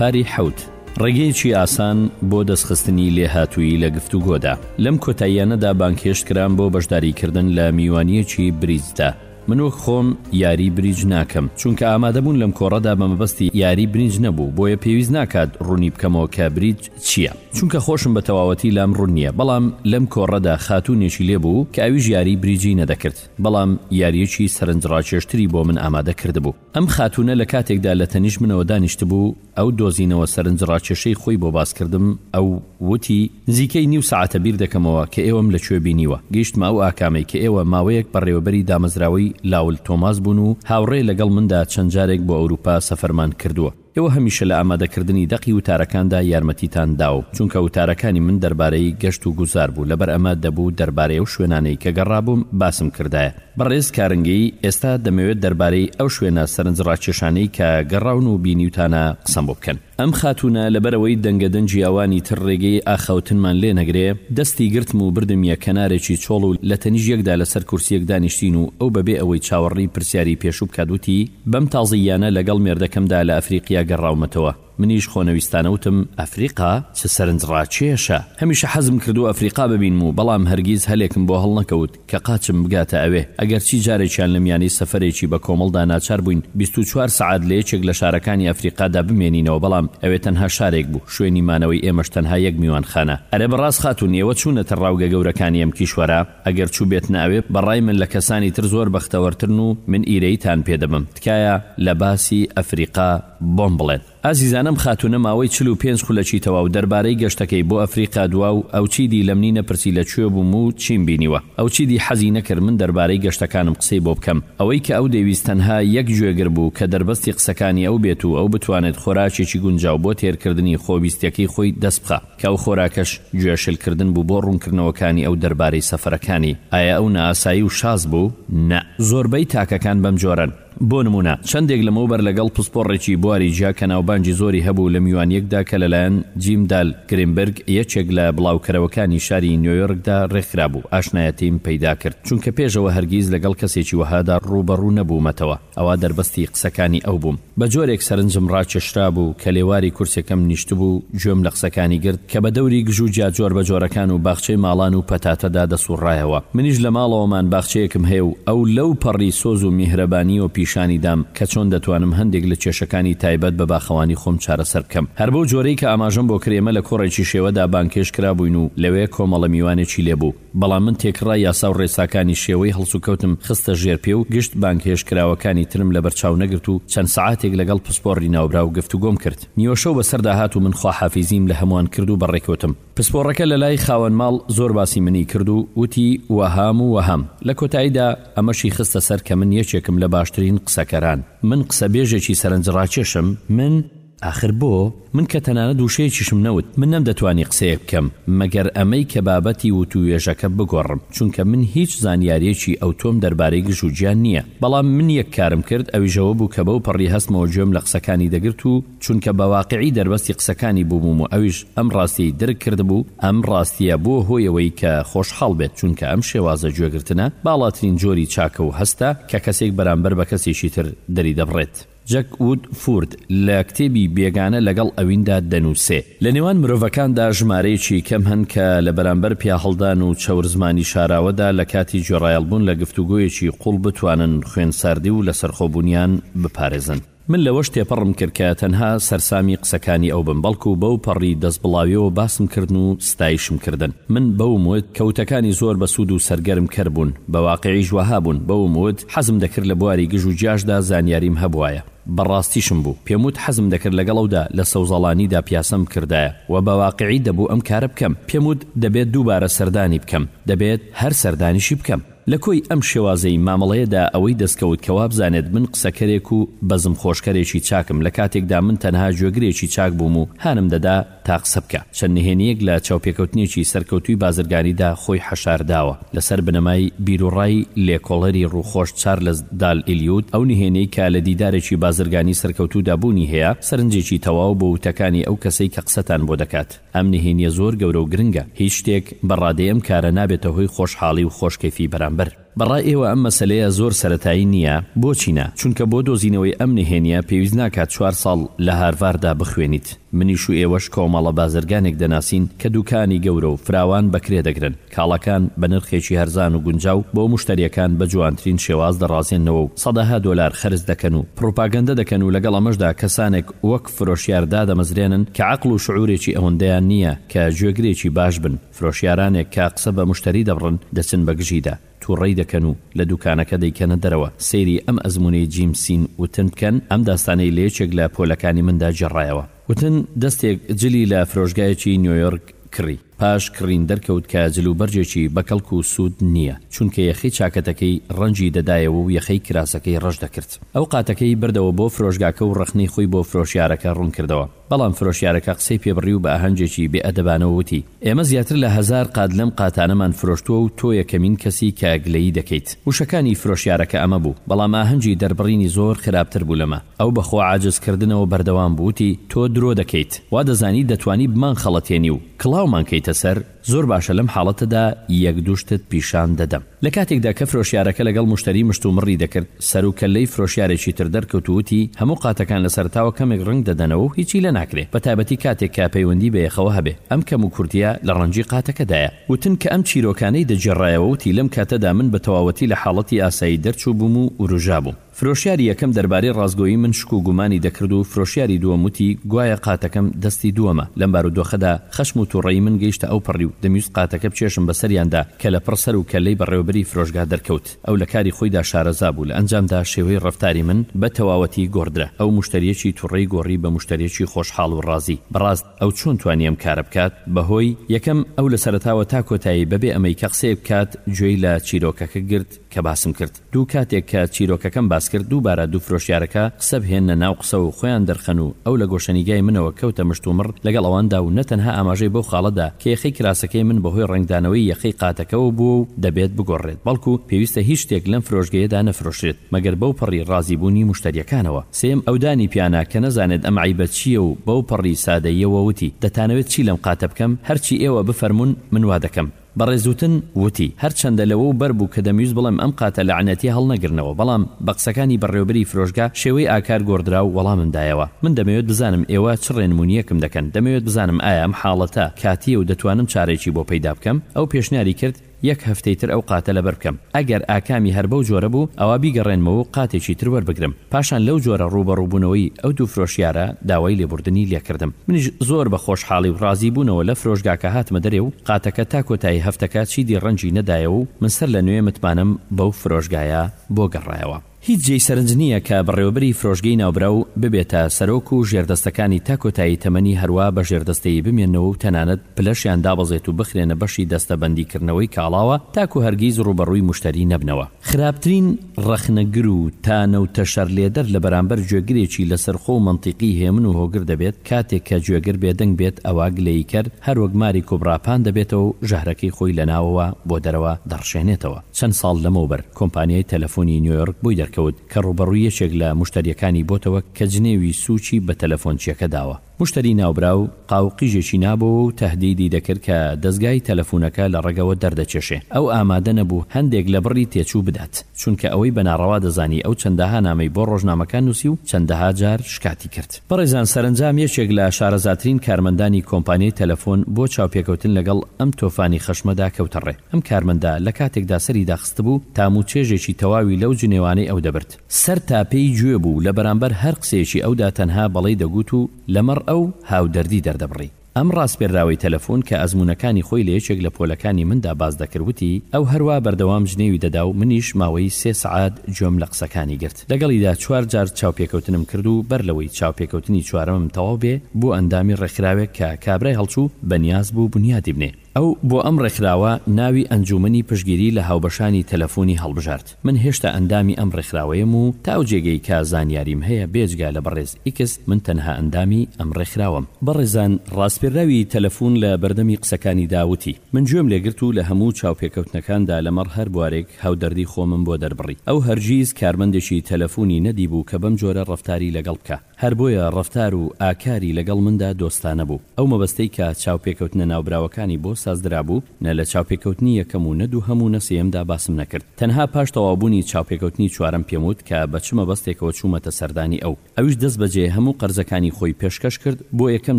پاری حوت ڕێگەیەکی ئاسان بۆ دەستخستنی لێهاتووی لە گفتوگۆدا لەم کۆتاییانەدا بانکهێشت کران بۆ بەشداریکردن لە میوانیەکی بریزدا من وەک خۆم یاری بریج ناکەم چونکە ئامادەبوون لەم کۆڕەدا بە مەبەستی یاری برنج نەبوو بۆیە پێویست ناکات ڕوونی بکەمەوە کە بریج چییە چونکە خۆشم بە تەواوەتی لام ڕوونیە بەڵام لەم کۆڕەدا خاتونێکی لێبوو کە ئەویش یاری بریجی نەدەکرد بەڵام یاریەکی سەرنجڕاکێشتری بۆ من ئامادە کردبوو ئەم خاتوونە لە کاتێکدا لە تەنیشت منەوە دانیشتبوو، ئەو دۆزینەوە سەرنجڕاکێشەی خۆی بۆ باس کردم، ئەو وتی، نزیکەی نیو سەعاتە بیر دەکەمەوە کە ئێوەم لە کوێ بینیوە، گەیشتمە ئەو ئاکامەی کە ئێوە ماوەیەک بەڕێوەبەری دامەزراوەی لاول تۆماس بوون و هاوڕێ لەگەڵ مندا چەند جارێک بۆ ئەوروپا سەفەرمان کردووە. ئێوە هەمیشە لە ئامادەکردنی دەقی وتارەکاندا یارمەتیتان دا و چونکە وتارەکانی من دەربارەی گەشت و گوزار بوو لەبەر ئەمە دەبوو دەربارەی ئەو شوێنانەی کە گەڕابووم باسم کردایە. بەڕێز کارنگی، ئێستا دەمەوێت دەربارەی ئەو شوێنە سەرنجڕاکێشانەی کە گەڕاون و بینیوتانە قسەم بۆ بکەن. ئەم خاتوونە لەبەرئەوەی دەنگەدەنگی ئەوانی تر ڕێگەی ئاخاوتنمان لێ نەگرێ، دەستی گرتم و بردمیە کەنارێکی چۆڵ و لە تەنیشت یەکدا لەسەر کورسییەک دانیشتین و ئەو بەبێ ئەوەی چاوەڕیی پرسیاری پێشوو بکات وتی، بەم تازەییانە لەگەڵ مێردەکەمدا لە ئەفریقیا گەڕاومەتەوە. منیش خۆنەویستانە وتم، ئەفریقا؟ چ سەرنجڕاکێشە! هەمیشە حەزم کردووە ئەفریقا ببینم و بەڵام هەرگیز هەلێکم بۆ هەڵنەکەوت کە قاچم بگاتە ئەوێ. ئەگەرچی جارێکیان لە میانەی سەفەرێکی بە کۆمەڵدا ناچار بووین بیست و چوار سەعات لە یەکێک لە شارەکانی ئەفریقادا بمێنینەوە بەڵام ئەوێ تەنها شارێک بوو، شوێنی مانەوەی ئێمەش تەنها یەک میوانخانە. ئەرێ بەڕاست خاتوون ئێوە چوونەتە ڕاوگە گەورەکانی ئەم کیشوەرە؟ ئەگەر چوبێتنە ئەوێ بەڕای من لە کەسانی تر زۆر بەختەوەرترن و من ئیرەییتان پێ دەبم تکایە لە باسی ئەفریقا بۆم بڵێن. ئازیزان ئەم خاتونە ماوەی چل و پێنج خولەکی تەواو دەربارەی گەشتەکەی بۆ ئەفریقا دوا و ئەو چیدی لەمنی نەپرسی لە کوێ بووم و چیم بینیوە ئەو چیدی حەزی نەکرد من دەربارەی گەشتەکانم قسەی بۆ بکەم ئەوەی کە ئەو دەیویست تەنها یەک گوێگر بوو کە دەربەستی قسەکانی ئەو بێت و ئەو بتوانێت خۆراکێکی گونجاو بۆ تێرکردنی خۆویستیەکەی خۆی دەست بخا کە ئەو خۆراکەش گوێ شل کردن بوو بۆ ڕوونکردنەوەکانی ئەو دەربارەی سەفەرەکانی. ئایا ئەو نائاسایی و شاز بوو؟ نا. زۆربەی تاکەکان بەم جۆرەن. بۆ نموونە، چەندێک لەمەوبەر لەگەڵ پسپۆڕێکی بواری جیا کە ناوبانگی زۆری هەبوو لە میوانییەکدا کە لەلایەن جیم دال گرینبرگ یەکێک لە بڵاوکەرەوەکانی شاری نیۆیۆرکدا ڕێکخرابوو، ئاشنایەتیم پەیدا کرد، چونکە پێشەوە هەرگیز لەگەڵ کەسێکی وەهادا ڕووبەڕوو نەبوومەتەوە. ئەوا دەربەستی قسەکانی ئەو بووم. بە جۆرێک سەرنجم ڕاکێشرابوو کە لێواری کورسێکەم نیشتبوو، گوێم لە قسەکانی گرت کە بە دەوری گژوگیا جۆربەجۆرەکان و باخچەی ماڵان و پەتاتەدا دەسوڕایەوە. منیش لە ماڵەوەمان باخچەیەکم هەیە و ئەو لەو پەڕی سۆز و میهرەبانییەوە پیشانی دام کە چۆن دەتوانم هەندێک لە کێشەکانی تایبەت بە باخەوانی خۆم چارەسەر بکەم. هەر بەو جۆرەی کە ئاماژەم بۆ کرد ئێمە لە کۆڕێکی شێوەدا بانگهێشت کرابووین و لەوێ کۆمەڵە میوانێکی لێ بوو. بەڵام من تێکڕای یاسا و ڕێساکانی شێوەی هەڵسوکەوتم خستە ژێر پێ و گشت بانگهێشتکراوەکانی ترم لەبەرچاو نەگرت و چەند سەعاتێک لەگەڵ پسپۆڕی ناوبراو گفتوگۆم کرد. نیوەشەو بەسەردا هات و من خواحافیزیم لە هەمووان کرد و بەڕێکەوتم. پسپۆڕەکە لەلای خاوەن ماڵ زۆر باسی منی کرد و وتی وەهام و وەهام. لە کۆتاییدا ئەمەشی خستە سەر کە من یەکێکم لە باشترین قسەکەران. من قسەبێژێکی سەرنجڕاکێشم؟ من؟ ئاخر بۆ؟ من کە تەنانەت وشەیەکیشم نەوت، من نەمدەتوانی قسەیەک بکەم، مەگەر ئەمەی کە بابەتی وتووێژەکە بگۆڕم، چونکە من هیچ زانیارییەکی ئەوتۆم دەربارەی گژ و گیان نییە. بەڵام من یەک کارم کرد، ئەویش ئەوە بوو کە بەو پەڕی هەستمەوە گوێم لە قسەکانی دەگرت و چونکە بە واقیعی دەربەستی قسەکانی بووبووم و ئەویش ئەم ڕاستییەی درک کردبوو، ئەم ڕاستییە بووە هۆی ئەوەی کە خۆشحاڵ بێت، چونکە ئەم شێوازە گوێگرتنە باڵاترین جۆری چاکە و هەستە کە کەسێک بەرامبەر بە کەسێکی تر دەریدەبڕێت. جەک وود فورد لە کتێبی بێگانە لەگەڵ ئەویندا دەنووسێ، لە نێوان مرۆڤەکاندا ژمارەیەکی کەم هەن کە لە بەرامبەر پیاهەڵدان و چەورزمانی شاراوەدا لە کاتی گوێڕایەڵبوون لە گفتوگۆیەکی قووڵ بتوانن خوێنساردی و لەسەرخۆبوونیان بپارێزن. من لەوەش تێپەڕم کرد کە تەنها سەرسامی قسەکانی ئەو بم، بەڵکو بەو پەڕی دەستبڵاویەوە باسم کردن و ستایشم کردن. من بەوم وت کە وتەکانی زۆر بەسوود و سەرگەرم کەر بوون، بە واقیعیش وەها بوون، بەوم وت، حەزم دەکرد لە بواری گژ و جاشدا زانیاریم هەبوایە. بەڕاستیشم بوو. پێم وت حەزم دەکرد لەگەڵ ئەودا لە سەوزەڵانیدا پیاسەم بکردایە و بە واقیعی دەبوو ئەم کارە بکەم. پێم وت دەبێت دووبارە سەردانی بکەم. دەبێت هەر سەردانیشی بکەم. لە کۆی ئەم شێوازەی مامەڵەیەدا ئەوەی دەستکەوت کە وابزانێت من قسەکەرێک و بەزمخۆشکەرێکی چاکم لە کاتێکدا من تەنها گوێگرێکی چاک بووم و هانم دەدا تا قسە بکا چەند نهێنیەک لە چاوپێکەوتنێکی سەرکەوتووی بازرگانیدا خۆی حەشارداوە لەسەر بنەمای بیروڕای لێکۆڵەری ڕووخۆش چارلس دال ئیلیوت ئەو نهێنیەی کە لە دیدارێکی بازرگانی سەرکەوتوودا بوونی هەیە سەرنجێکی تەواو بۆ وتەکانی ئەو کەسەی کە قسەتان بۆ دەکات ئەم نهێنیە زۆر گەورە و گرنگە هیچ شتێک بە ڕادەی ئەم کارە نابێتە هۆی خۆشحاڵی و خۆشکەیفی بەرامبەر بە ڕای ئێوە ئەم مەسەلەیە زۆر سەرەتایی نییە؟ بۆچی نا؟ چونکە بۆ دۆزینەوەی ئەم نهێنییە پێویست ناکات چوار ساڵ لە هارڤاردا بخوێنیت. منیش و ئێوەش کۆمەڵە بازرگانێک دەناسین کە دووکانی گەورە و فراوان بە کرێ دەگرن، کاڵاکان بە نرخێکی هەرزان و گونجاو بۆ موشتەرییەکان بە جوانترین شێواز دەڕازێننەوە و سەدەها دۆلار خەرج دەکەن و پڕوپاگەندە دەکەن و لەگەڵ ئەمەشدا کەسانێک وەک فرۆشیار دادەمەزرێنن کە عەقڵ و شعورێکی ئەوەندەیان نییە کە گوێگرێکی باش بن. فرۆشیارانێک کە قسە بە مشتەری دەبڕن دەچن بە گژیدا توڕەی دەکەن و لە دوکانەکە دەیکەنە دەرەوە، سەیری ئەم ئەزموونەی جیم سین وتن بکەن، ئەم داستانەی لە یەکێک لە پۆلەکانی مندا گێڕایەوە. وتن دەستێک جلی لە فرۆشگایەکی نیۆیۆرک کڕی، پاش کڕین دەرکەوت کە جلوبەرگێکی بە کەڵک و سوود نییە، چونکە یەخەی چاکەتەکەی ڕەنگی دەدایەوە و یەخەی کراسەکەی ڕەش دەکرد. ئەو قاتەکەی بردەوە بۆ فرۆشگاکە و ڕەخنەی خۆی بۆ فرۆشیارەکە ڕوون کردەوە. بەڵام فرۆشیارەکە قسەی پێ بڕی و بە ئاهەنگێکی بێ ئەدەبانەوە وتی، ئێمە زیاتر لە هەزار قات لەم قاتانەمان فرۆشتووە و تۆ یەکەمین کەسی کە گلەیی دەکەیت. وشەکانی فرۆشیارەکە ئەمە بوو، بەڵام ئاهەنگی دەربڕینی زۆر خراپتر بوو لەمە. ئەو بە خۆ عاجز کردنەوە بەردەوام بوو وتی، تۆ درۆ دەکەیت. وا دەزانی دەتوانی بمانخەڵەتێنی و کڵاومان کەیتە سەر؟ زۆر باشە لەم حاڵەتەدا یەک دوو شتت پیشان دەدەم. لە کاتێکدا کە فرۆشیارەکە لەگەڵ موشتەری مشت و مڕی دەکرد، سەر و کەللەی فرۆشیارێکی تر دەرکەوت و وتی، هەموو قاتەکان لە سەرەتاوە کەمێک ڕەنگ دەدەنەوە و هیچی لێ ناکرێ، بە تایبەتی کاتێک کە پەیوەندی بە یەخەوە هەبێ، ئەم کەم و کورتییە لە ڕەنگی قاتەکەدایە. وتن کە ئەم چیرۆکانەی دەگێڕایەوە وتی، لەم کاتەدا من بە تەواوەتی لە حاڵەتی ئاسایی دەرچووبووم و وروژابووم. فرۆشیاری یەکەم دەربارەی ڕاستگۆیی من شک و گومانی دەکرد و فرۆشیاری دووەم وتی گوایە قاتەکەم دەستی دووەمە، لەم بارودۆخەدا خەشم و توڕەیی من گەیشتە ئەو پەڕی و دەمویست قاتەکە بچێژم بەسەریاندا کە لە پڕ سەر و کەللەی بەڕێوەبەری فرۆشگا دەرکەوت ئەو لە کاری خۆیدا شارەزا بوو لە ئەنجامدا شێوەی ڕەفتاری من بە تەواوەتی گۆڕدرا ئەو موشتەریەکی توڕەی گۆڕی بە موشتەریەکی خۆشحاڵ و ڕازی بەڕاست ئەو چۆن توانی ئەم کارە بکات بەهۆی یەکەم ئەو لە سەرەتاوە تا کۆتایی بەبێ ئەمەی کە قسەیەک بکات گوێی لە چیرۆکەکە گرت کە باسم کرد. دوو کاتێک کە چیرۆکەکەم باس کرد دووبارە دوو فرۆشیارەکە قسە بهێننە ناو قسە و خۆیان دەرخەن و ئەو لە گۆشەنیگای منەوە کەوتە مشتومڕ لەگەڵ ئەواندا و نەتەنها ئاماژەی بەو خاڵە دا کە یەخەی کراسەکەی من بەهۆی ڕەنگدانەوەی یەخەی قاتەکەوە بووە و دەبێت بگۆڕرێت بەڵکو پێویستە هیچ شتێک لەم فرۆشگەیەدا نەفرۆشرێت مەگەر بەو پەڕی ڕازی بوونی موشتەریەکانەوە سێم ئەو دانی پیانا کە نەزانێت ئەم عەیبە چییە و بەو پەڕی سادەییەوە وتی دەتانەوێت چی لەم قاتە بکەم هەرچی ئێوە بفەرموون من وا دەکەم. بەڕێزوتن وتی، هەرچەندە لەوەو بەر بوو کە دەمویست بڵێم ئەم قاتە لەعنەتیە هەڵنەگرنەوە بەڵام بە قسەکانی بەڕێوەبری فرۆشگا شێوەی ئاکار گۆڕدراو وەڵامم دایەوە من دەمەوێت بزانم ئێوە چ ڕێنمونیەکم دەکەن دەمەوێت بزانم ئایا ئەم حاڵەتە کاتیە و دەتوانم چارەیەکی بۆ پەیدا بکەم ئەو پێشنیاری کرد یەک هەفتەی تر ئەو قاتە لەبەر بکەم ئەگەر ئاکامی هەر بەو جۆرە بوو ئەوا بیگەڕێنمەوە و قاتێکی تر وەربگرم پاشان لەو جۆرە ڕووبەڕووبوونەوەی ئەو دوو فرۆشیارە داوای لێبوردنی لێکردم. منیش زۆر بە خۆشحاڵی و ڕازیبوونەوە لە فرۆشگاکە هاتمە دەرێ و قاتەکە تا کۆتایی هەفتەکە چیدی ڕەنجی نەدایەوە و من سەر لە نوێ متمانەم بەو فرۆشگایە بۆ گەڕایەوە. هیچ جێی سەرنج نییە کە بەڕێوەبەری فرۆشگەی ناوبراو ببێتە سەرۆک و ژێردەستەکانی تا کۆتایی تەمەنی هەروا بە ژێردەستەیی بمێننەوە و تەنانەت پلەشیان دابەزێت و بخرێنە بەشی دەستەبەندیکردنەوەی کاڵاوە تاکو هەرگیز ڕووبەڕووی موشتەری نەبنەوە. خراپترین. ڕەخنەگر و تانە و تەشەرلێدەر لە بەرامبەر گوێگرێکی لەسەرخۆ و مەنتیقی هێمن و هۆگر دەبێت، کاتێک کە گوێگر بێدەنگ بێت ئەوا گلەییکەر هەر وەک ماری کۆبرا پان دەبێتەوە و ژەهرەکەی خۆی لە ناوەوە بۆ دەرەوە دەڕشێنێتەوە. چەند ساڵ لەمەوبەر کۆمپانیای تەلەفۆنی نیۆیۆرک بۆی دەرکەوت کە ڕووبەڕووی یەکێک لە موشتەرییەکانی بۆتەوە کە جنێوی سووکی بە تەلەفۆنچییەکە داوە. مشتەری ناوبراو قاو قیژێکی نابۆوە و تەهدیدی دەکرد کە دەزگای تەلەفونەکە لە ڕەگەوە دەردەکێشێ. ئەو ئامادە نەبوو هەندێک لە بڕی تێچوو بدات، چونکە ئەوەی بە ناڕەوا دەزانی ئەو چەندەها نامەی بۆ ڕۆژنامەکان نووسی و چەندەها جار شکاتی کرد. بەڕێزان سەرەنجام یەکێک لە شارەزاترین کارمەندانی کۆمپانیای تەلەفون بۆ چاوپێکەوتن لەگەڵ ئەم تۆفانی خەشمەدا کەوتە ڕێ. ئەم کارمەندە لە کاتێکدا سەری داخستبوو، تام و چێژێکی تەواوی لەو جنێوانەی ئەو دەبرد. سەر تا پێی گوێ بوو، لە بەرامبەر هەر قسەیەکی ئەودا تەنها بەڵێی دەگوت و لەمەڕ ئەو هاودەردی دەردەبڕی. ئەم ڕاسپێردراوەی تەلەفون کە ئەزمونەکانی خۆی لە یەکێک لە پۆلەکانی مندا باس دەکرد وتی، ئەو هەروا بەردەوام جنێوی دەدا و منیش ماوەی سێ سەعات گوێم لە قسەکانی گرت. لەگەڵیدا چوار جار چاوپێکەوتنم کرد و بەر لەوەی چاوپێکەوتنی چوارەمم تەواو بێ، بۆ ئەندامی ڕێکخراوێک کە کابرای هەڵچوو بەنیاز بوو بونیادی بنێ، ئەو بۆ ئەم ڕێکخراوە ناوی ئەنجوومەنی پشتگیری لە هاوبەشانی تەلەفوونی هەڵبژارد. من هێشتا ئەندامی ئەم ڕێکخراوەیەم و تا ئەو جێگەی کە زانیاریم هەیە بێجگە لە بەڕێز ئیکس من تەنها ئەندامی ئەم ڕێکخراوەم. بەڕێزان ڕاسپێرراوی تەلەفوون لە بەردەمی قسەکانیدا وتی، من گوێم لێگرت و لە هەموو چاوپێکەوتنەکاندا لەمەڕ هەر بوارێک هاودەردی خۆمم بۆ دەربڕی. ئەو هەرگیز کارمەندێکی تەلەفوونی نەدیبوو کە بەم جۆرە ڕەفتاری لەگەڵ بکا. هەر بۆیە ڕەفتار و ئاکاری لەگەڵ مندا دۆستانە بوو. ئەو مەبەستەی کە چاوپێکەوتنە ناوبراوەکانی بۆ سازدرابوو، نە لە چاوپێکەوتنی یەکەم و نە دووهەم و نە سێیەمدا باسم نەکرد. تەنها پاش تەواوبوونی چاوپێکەوتنی چوارەم پێم وت کە بە چ مەبەستێکەوە چوومەتە سەردانی ئەو. ئەویش دەستبەجێ هەموو قەرزەکانی خۆی پێشکەش کرد، بۆ یەکەم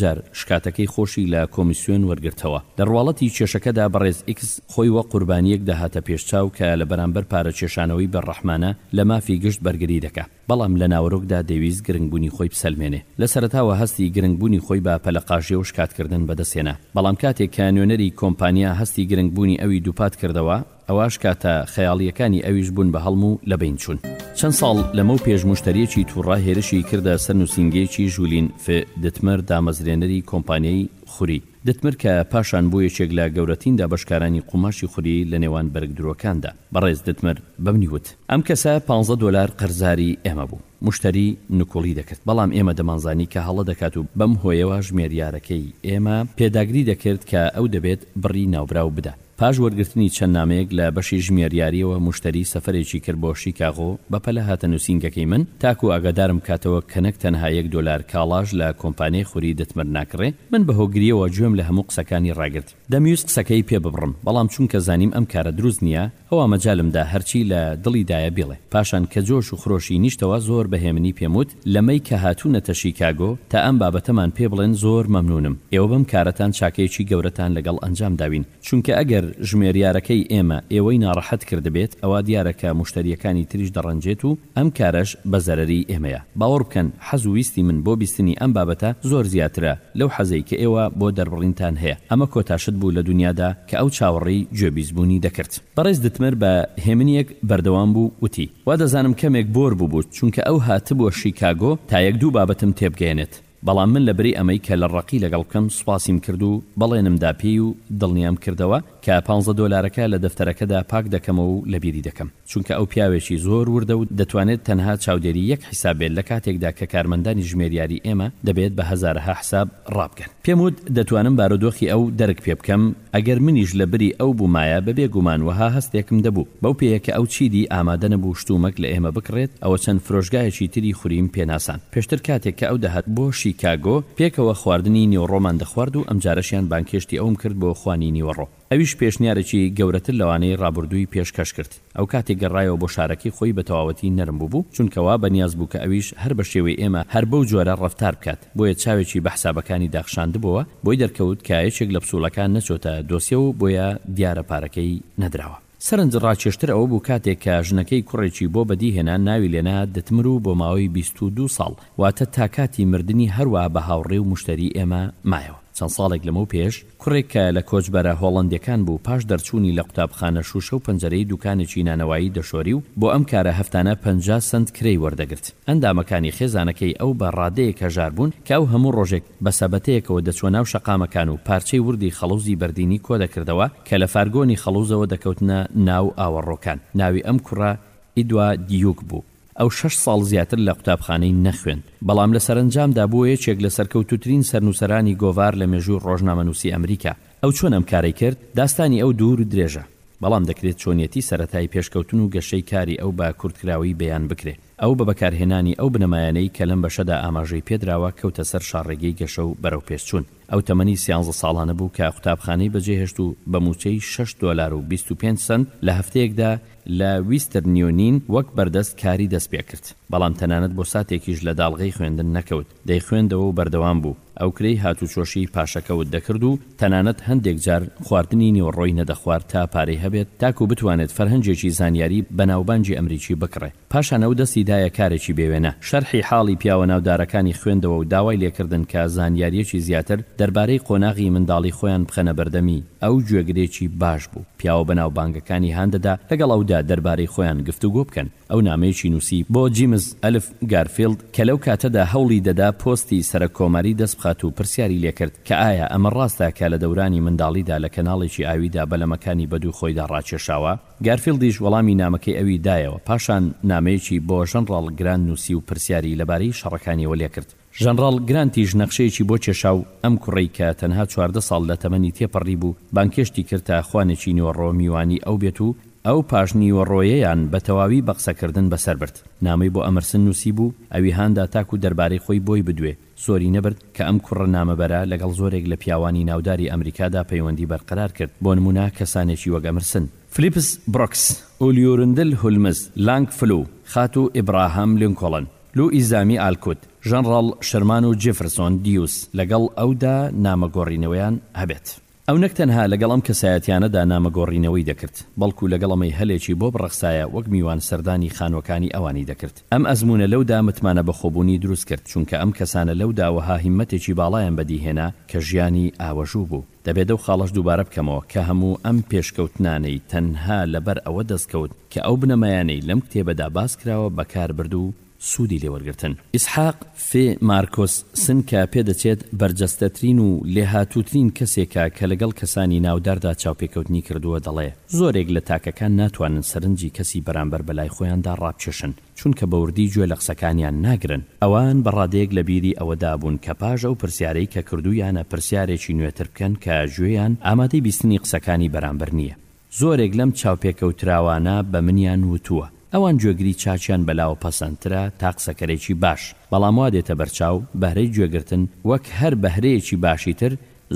جار شکاتەکەی خۆشی لە کۆمیسیۆن وەرگرتەوە. لە ڕواڵەتی کێشەکەدا بەڕێز ئیکس خۆی وەک قوربانییەک دەهاتە پێش چاو کە لە بەرامبەر پارەکێشانەوەی بێڕەحمانە لە مافی گشت بەرگری دەکا. بەڵام لە ناوەرۆکدا دەیویست گرنگبوونی خۆی بسەلمێنێ. لە سەرەتاوە هەستی گرنگبوونی خۆی بە پەلەقاژێ و شکاتکردن بەدەستهێنا. بەڵام کاتێک کە نوێنەری کۆمپانیا هەستی گرنگبوونی ئەوی دووپات کردەوە، ئەوا شکاتە خەیاڵییەکانی ئەویش بوون بە هەڵم و لەبەین چوون. چەند ساڵ لەمەو پێش موشتەرییەکی تووڕە هێرشی کردە سەر نووسینگەیەکی ژولین ف. دتمەر دامەزرێنەری کۆمپانیای خوری. دتمر کە پاشان بوو یەکێک لە گەورەتین دابەشکارانی قوماشی خوری لە نێوان بەرگ درۆکاندا. بەڕێز دتمر بەمنی وت. ئەم کەسە پانزە دۆلار قەرزاری ئێمە بوو. موشتەری نکوڵی دەکرد، بەڵام ئێمە دەمانزانی کە هەڵە دەکات و بەم هۆیەوە ژمێریارەکەی ئێمە پێداگری دەکرد کە ئەو دەبێت بڕی ناوبراو بدات. پاش وەرگرتنی چەند نامەیەک لە بەشی ژمێریاریەوە موشتەری سەفەرێکی کرد بۆ شیکاغۆ، بەپەلە هاتە نوسینگەکەی من تاکو ئاگادارم کاتەوە کە نەک تەنها یەک دۆلار کاڵاش لە کۆمپانیای خوری دتمر ناکڕێ، من بە هۆگریەوە گوێم لە هەموو قسەکانی ڕاگرت، دەمویست قسەکەی پێ ببڕم بەڵام چونکە زانیم ئەم کارە دروست نیە ئەوا مەجالم دا هەرچی لە دڵی دایە بیڵێ، پاشان کە جۆش و خرۆشی نیشتەوە زۆر بە هێمنی پێم وت، لە مەی کە هاتوونەتە شیکاگۆ تا ئەم بابەتەمان پێ بڵێن زۆر مەمنونم، ئێوە بەم کارەتان چاکەیەکی گەورەتان لەگەڵ ئەنجام داوین، چونکە ئەگەر ژمێریارەکەی ئێمە ئێوەی ناڕەحەت کردبێت ئەوا دیارە کە موشتەریەکانی تریش دەڕەنجێت و ئەم کارەش بە زەرەری ئێمەیە، باوەڕ بکەن حەز و ویستی من بۆ بیستنی ئەم بابەتە زۆر زیاترە لەو حەزەی کە ئێوە بۆ دەربڕینتان هەیە، ئەمە کۆتا شت بوو لە دونیادا کە ئەو چاوەڕێی گوێبیست بوونی دەکرد. بەڕێز دتمەر بە هێمنیەک بەردەوام بوو وتی. وادەزانم کەمێک بۆر بووبوو چونکە ئەو هاتبووە شیکاگۆ تا یەک دوو بابەتم تێبگەیەنێت، بەڵام من لەبری ئەمەی کە لە ڕەقی لەگەڵ بکەم سوپاسیم کرد و بەڵێنم دا پێی و دڵنیام کردەوە کە پانزە دۆلارەکە لە دەفتەرەکەدا پاک دەکەمەوە و لەبیری دەکەم چونکە ئەو پیاوێکی زۆر وردە و دەتوانێت تەنها چاودێری یەک حیساب بێت لەکاتێکدا کە کارمەندانی ژمێریاری ئێمە دەبێت بە هەزارەها حساب ڕابگەن پێم وت دەتوانم بارودۆخی ئەو دەرک پێبکەم ئەگەر منیش لە بری ئەو بومایە بەبێ گومان وەها هەستێکم دەبوو، بەو پێیە کە ئەو چیدی ئامادە نەبوو شتومەک لە ئێمە بکڕێت، ئەوە چەند فرۆشگایەکی تری خوریم پێ ناساند. پێشتر کاتێک کە ئەو دەهات بۆ شیکاگۆ، پێکەوە خواردنی نیوەڕۆمان دەخوارد و ئەمجارەشیان بانگهێشتی ئەوم کرد بۆ خوانی نیوەڕۆ. ئەویش پێشنیارێکی گەورەتر لەوانەی ڕابوردووی پێشکەش کرد. ئەو کاتێک گەڕایەوە بۆ شارەکەی خۆی بە تەواوەتی نەرم بووبوو، چونکە وا بە نیاز بوو کە ئەویش هەر بە شێوەی ئێمە هەر بەو جۆرە ڕەفتار بکات، بۆیە چاوێکی بە حسابەکانی داخشاندبۆوە، بۆی دەرکەوت کە یەکێک لە پسوڵەکان نەچۆتە دۆسیە و بۆیە دیارە پارەکەی نەدراوە. سەرنج ڕاکێشتر ئەوە بوو کاتێک کە ژنەکەی کوڕێکی بۆ بەدی هێنا ناوی لێنا دتمر و بۆ ماوەی بیست و دوو ساڵ واتە تا کاتی مردنی هەروا بە هاوڕێ و مشتەری ئێمە مایەوە، چەند ساڵێک لەمەو پێش، کوڕێک کە لە کۆچبەرە هۆڵەندیەکان بوو پاش دەرچوونی لە قوتابخانە شووشە و پەنجەرەی دوکانێکی نانەوایی دەشۆری و بۆ ئەم کارە هەفتانە پەنجا سەنت کرێی وەردەگرت. ئەندامەکانی خێزانەکەی ئەو بە ڕادەیەک هەژار بوون کە ئەو هەموو ڕۆژێک بە سەبەتەیەکەوە دەچووە ناو شەقامەکان و پارچەی وردی خەڵوزی بەردینی کۆدەکردەوە کە لە فارگۆنی خەڵوزەوە دەکەوتنە ناو ئاوەڕۆکان. ناوی ئەم کوڕە ئیدوا دیوک بوو. ئەو شەش ساڵ زیاتر لە قوتابخانەی نەخوێند، بەڵام لە سەرەنجامدا بووە یەکێک لە سەرکەوتووترین سەرنووسەرانی گۆڤار لە مێژووی ڕۆژنامەنووسی ئەمریکا. ئەو چۆن ئەم کارەی کرد؟ داستانی ئەو دوور و درێژە، بەڵام دەکرێت چۆنیەتی سەرەتای پێشکەوتن و گەشەی کاری ئەو بە کورتکراوی بەیان بکرێ. ئەو بە بەکارهێنانی ئەو بنەمایانەی کە لەم بەشەدا ئاماژەی پێدراوە کەوتە سەر شاڕێگەی گەشە و بەرەوپێشچوون. ئەو تەمەنی سیانزە ساڵانە بوو کە قوتابخانەی بەجێهێشت و بە مووچەی شەش دۆلار و بیست و پێنج سەنت لە هەفتەیەکدا لە ویسترن یۆنین وەک بەردەست کاری دەست پێ کرد. بەڵام تەنانەت بۆ ساتێکیش لە داڵغەی خوێندن نەکەوت. دەیخوێندەوە و بەردەوام بوو. ئەو کرێی هاتوچۆشی پاشەکەوت دەکرد و تەنانەت هەندێک جار خواردنی نیوەڕۆی نەدەخوارد تا پارەی هەبێت تاکو بتوانێت فەرهەنگێکی زانیاری بەناوبانگی ئەمریکی بکڕێ. پاشان ئەو دەستی دایە کارێکی بێوێنە، شەرحی حاڵی پیاوە ناودارەکانی خوێندەوە و داوای لێکردن کە زانیارییەکی زیاتر دەربارەی قۆناغی منداڵی خۆیان بخەنە بەردەمی، ئەو گوێگرێکی باش بوو، پیاوە بەناوبانگەکانی هان دەدا لەگەڵ ئەودا دەربارەی خۆیان گفتوگۆ بکەن، ئەو نامەیەکی نووسی بۆ جیمز ئەلف گارفیڵد کە لەو کاتەدا هەوڵی دەدا پۆستی سەرەک کۆماری دەست بخات و پرسیاری لێکرد کە ئایا ئەمە ڕاستە کە لە دەورانی منداڵیدا لە کەناڵێکی ئاویدا بەلەمەکانی بەدوو خۆیدا ڕاکێشاوە؟ گارفیڵدیش وەڵامی نامەکەی ئەوی دایەوە، پاشان نامەیەکی بۆ ژەنڕاڵ گرانت نووسی و پرسیاری لەبارەی شەڕەکانیەوە لێکرد. ژەنڕاڵ گرانتیش نەخشەیەکی بۆ کێشا و ئەم کوڕەی کە تەنها چواردە ساڵ لە تەمەنی تێپەڕیبوو، بانگهێشتی کرد تا خوانێکی نیوەڕۆ میوانی ئەو بێت و ئەو پاش نیوەڕۆیەیان بە تەواوی بە قسەکردن بەسەر برد. نامەی بۆ ئەمەرسن نووسیبوو، ئەوی هاندا تاکو دەربارەی خۆی بۆی بدوێ. زۆری نەبرد کە ئەم کوڕە نامەبەرە لەگەڵ زۆرێک لە پیاوانی ناوداری ئەمریکادا پەیوەندی بەرقەرار کرد، بۆ نموونە کەسانێکی وەک ئەمرسن. فلیپس بروکس، ئولیورندل هولمز، لانگ فلو، خاتوو ئیبراهام لینکۆڵن، لوئیزامی ئالکوت، ژەنڕاڵ شرمان و جیفرسۆن دیوس لەگەڵ ئەودا نامەگۆڕینەوەیان هەبێت. ئەو نەک تەنها لەگەڵ ئەم کەسایەتیانەدا نامەگۆڕینەوەی دەکرد، بەڵکو لەگەڵ ئەمەی هەلێکی بۆ بڕەخسایە وەک میوان سەردانی خانوەکانی ئەوانی دەکرد. ئەم ئەزمونە لەودا متمانە بەخۆبونی دروست کرد، چونکە ئەم کەسانە لەودا وەها هیمەتێکی باڵایان بەدیهێنا کە ژیانی ئاوەژو بو. دەبێت ئەو خاڵەش دوبارە بکەمەوە کە هەمو ئەم پێشکەوتنانەی تەنها لەبەر ئەوە دەستکەوت کە ئەو بنەمایانەی لەم کتێبەدا باسکراوە بەکاربرد و سوودی لێ وەرگرتن. ئیسحاق فێ مارکۆس سن کە پێدەچێت بەرجەستەترین و لێهاتووترین کەسێکە کە لەگەڵ کەسانی ناوداردا چاوپێکەوتنی کردووە دەڵێ، زۆرێک لە تاکەکان ناتوانن سەرنجی کەسی بەرامبەر بەلای خۆیاندا ڕابکێشن، چونکە بەوردی گوێ لە قسەکانیان ناگرن. ئەوان بە ڕادەیەک لە بیری ئەوەدا بوون کە پاش ئەو پرسیارەی کە کردوویانە پرسیارێکی نوێتر بکەن کە گوێیان ئامادەی بیستنی قسەکانی بەرامبەر نییە. زۆرێک لەم چاوپێکەوتراوانە بە منیان وتووە، ئەوان گوێگری چاکیان بە لاوە پەسەندترە تا قسەکەرێکی باش، بەڵام وا دێتە بەرچاو بەهرەی گوێگرتن وەک هەر بەهرەیەکی باشی تر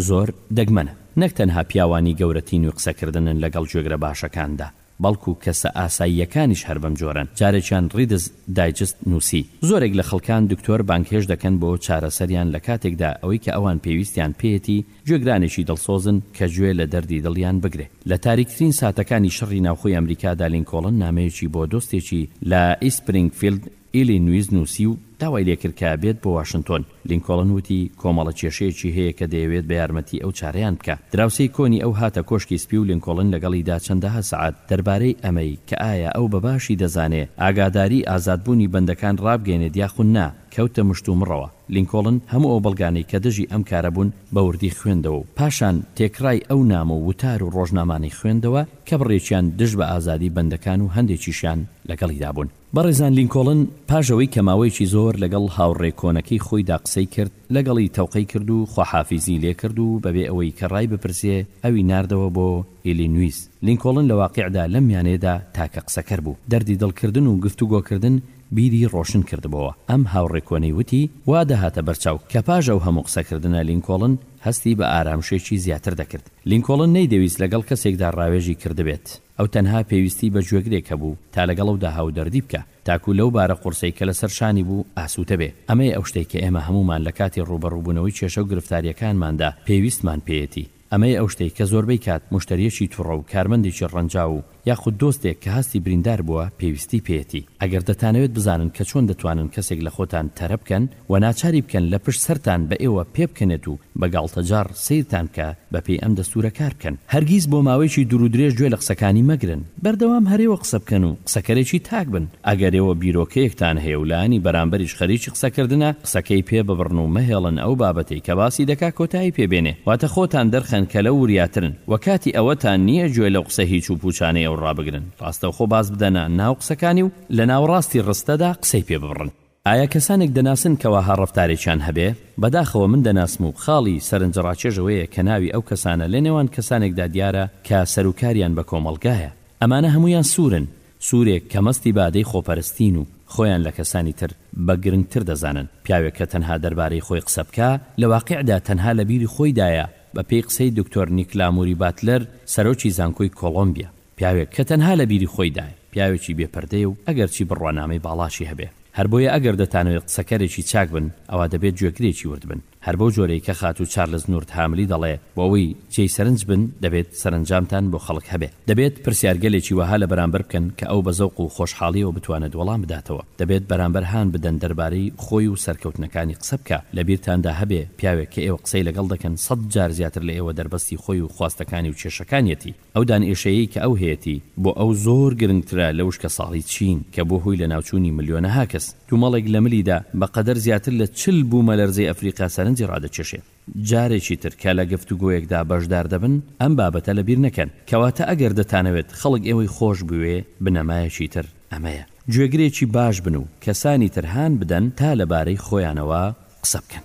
زۆر دەگمەنە. نەک تەنها پیاوانی گەورە تینووی قسەکردنن لەگەڵ گوێگرە باشەکاندا، بەڵکو کەسە ئاساییەکانیش هەر بەم جۆرەن. جارێکیان ڕیدز دایجست نووسی، زۆرێک لە خەڵکان دکتۆر بانگهێشت دەکەن بۆ چارەسەریان لە کاتێکدا ئەوەی کە ئەوان پێویستیان پێیەتی، گوێگرانێکی دڵسۆزن کە گوێ لە دەردی دڵیان بگرێ. لە تاریکترین ساتەکانی شەڕی ناوخۆی ئەمریکادا لینکۆڵن نامەیەکی بۆ دۆستێکی لە ئیسپرینگفیلد، ئیلینویس نووسی و داوای لێ کرد کە بێت بۆ واشنتۆن. لینکۆڵن وتی، کۆمەڵە کێشەیەکی هەیە کە دەیەوێت بە یارمەتی ئەو چارەیان بکا. دراوسێی کۆنی ئەو هاتە کۆشکی سپی و لینکۆڵن لەگەڵیدا چەندەها سەعات دەربارەی ئەمەی کە ئایا ئەو بە باشی دەزانێ ئاگاداری ئازادبوونی بەندەکان ڕابگەینێت یاخود نا، کەوتە مشتومڕەوە. لینکۆڵن هەموو ئەو بەڵگانەی کە دژی ئەم کارە بوون بە وردی خوێندەوە و پاشان تێکڕای ئەو نامە و وتار و ڕۆژنامانەی خوێندەوە کە بڕێکیان دژ بە ئازادی بەندەکان و هەندێکیشیان لەگەڵیدا بوون. بەڕێزان لینکۆڵن پاش ئەوەی کە ماوەیەکی زۆر لەگەڵ هاوڕێ کۆنەکەی خۆیدا قسەی کرد، لەگەڵی تەوقەی کرد و خواحافیزی لێ کرد و بەبێ ئەوەی کە ڕای بپرسێ ئەوی ناردەوە بۆ ئیلینویس. لینکۆڵن لە واقیعدا لەم میانەیەدا تاکە قسەکەر بوو. دەردی دڵ کردن و گفتوگۆ کردن بیری ڕۆشن کردبۆوە. ئەم هاوڕێ کۆنەی وتی، وا دەهاتە بەرچاو کە پاش ئەو هەموو قسەکردنە لینکۆڵن هەستی بە ئارامشێکی زیاتر دەکرد. لینکۆڵن نەیدەویست لەگەڵ کەسێکدا ڕاوێژی کردبێت. ئەو تەنها پێویستی بە گوێگرێک هەبوو تا لەگەڵ ئەودا هاودەردی بکا، تاکو لەو بارە قورسەی کە لەسەر شانی بوو ئاسووتە بێ. ئەمەیە ئەو شتەی کە ئێمە هەموومان لە کاتی ڕووبەڕووبوونەوەی کێشە و گرفتارییەکانماندا پێویستمان پێیەتی. ئەمەیە ئەو شتەی کە زۆربەی کات موشتەرییەکی توڕە و کارمەندێکی ڕەنجاو و یاخود دۆستێک کە هەستی بریندار بووە پێویستی پێیەتی. ئەگەر دەتانەوێت بزانن کە چۆن دەتوانن کەسێک لە خۆتان تەرە بکەن و ناچاری بکەن لە پشت سەرتان بە ئێوە پێبکەنێت و بە گاڵتەجاڕ سەیرتان بکا بە پێی ئەم دەستوورە کار بکەن. هەرگیز بۆ ماوەیەکی دوور و درێژ گوێ لە قسەکانی مەگرن. بەردەوام هەرێوە قسە بکەن و قسەکەرێکی تاک بن. ئەگەر ئێوە بیرۆکەیەکتان هەیە و لایەنی بەرامبەریش خەریکی قسەکردنە، قسەکەی پێ ببڕن و مەهێڵن ئەو بابەتەی کە باسی دەکا کۆتایی پێ بێنێ، واتە خۆتان دەرخەن کە لەو وریاترن و کاتی ئەوەتان نییە گوێ لەو قسە هیچ و پووچانەی ئەو ڕابگرن، ڕاستەوخۆ باز بدەنە ناو قسەکانی و لە ناوەڕاستی ڕستەدا قسەی پێ ببڕن. ئایا کەسانێک دەناسن کە وەها ڕەفتارێکیان هەبێ؟ بەداخەوە من دەناسم و خاڵی سەرنجڕاکێش ئەوەیە کە ناوی ئەو کەسانە لە نێوان کەسانێکدا دیارە کە سەروکاریان بە کۆمەڵگایە. ئەمانە هەموویان سوورن، سوورێک کە مەستی بادەی خۆپەرستین و خۆیان لە کەسانی تر بە گرنگتر دەزانن. پیاوێک کە تەنها دەربارەی خۆی قسە بکا، لە واقیعدا تەنها لە بیری خۆیدایە، بەپێی قسەی دکتۆر نیکلا موری باتلەر، سەرۆکی زانکۆی کۆڵۆمبیا. پیاوێک کە تەنها لە بیری خۆیدایە، پیاوێکی بێ پەردەیە و ئەگەرچی بڕوانامەی باڵاشی هەبێ. هەر بۆیە ئەگەر دەتانەوێت قسەکەرێکی چاک بن، ئەوا دەبێت گوێگرێکی ورد بن. هەر بەو جۆرەی کە خاتوو چارلز نورد هاملی دەڵێ، بۆ ئەوەی جێی سەرنج بن، دەبێت سەرەنجامتان بۆ خەڵک هەبێ. دەبێت پرسیارگەلێکی وەها لە بەرامبەر بکەن کە ئەو بە زەوق و خۆشحاڵییەوە بتوانێت وەڵام بداتەوە. دەبێت بەرامبەر هان بدەن دەربارەی خۆی و سەرکەوتنەکانی قسە بکا. لە بیرتاندا هەبێ، پیاوێک کە ئێوە قسەی لەگەڵ دەکەن، سەد جار زیاتر لە ئێوە دەربەستی خۆی و خواستەکانی و کێشەکانیەتی. ئەو دانئێشەیەی کە ئەو هەیەتی بۆ ئەو زۆر گرنگترە لە وشکە ساڵی چین کە بوە هۆی لەناوچونی ملیۆنەها کەس تومەڵێک لە ملیدا بە قەدەر زیاتر لە چل بومەلەرزەی ئەفریقا سەرنجی ڕادەکێشێ. جارێکی تر کە لە گفتوگۆیەکدا بەشدار دەبن ئەم بابەتە لەبیر نەکەن. کەواتە ئەگەر دەتانەوێت خەڵک ئێوەی خۆش بوێ بنەمایەکی تر ئەمەیە گوێگرێکی باش بن و کەسانی تر هان بدەن تا لە بارەی خۆیانەوە قسە بکەن.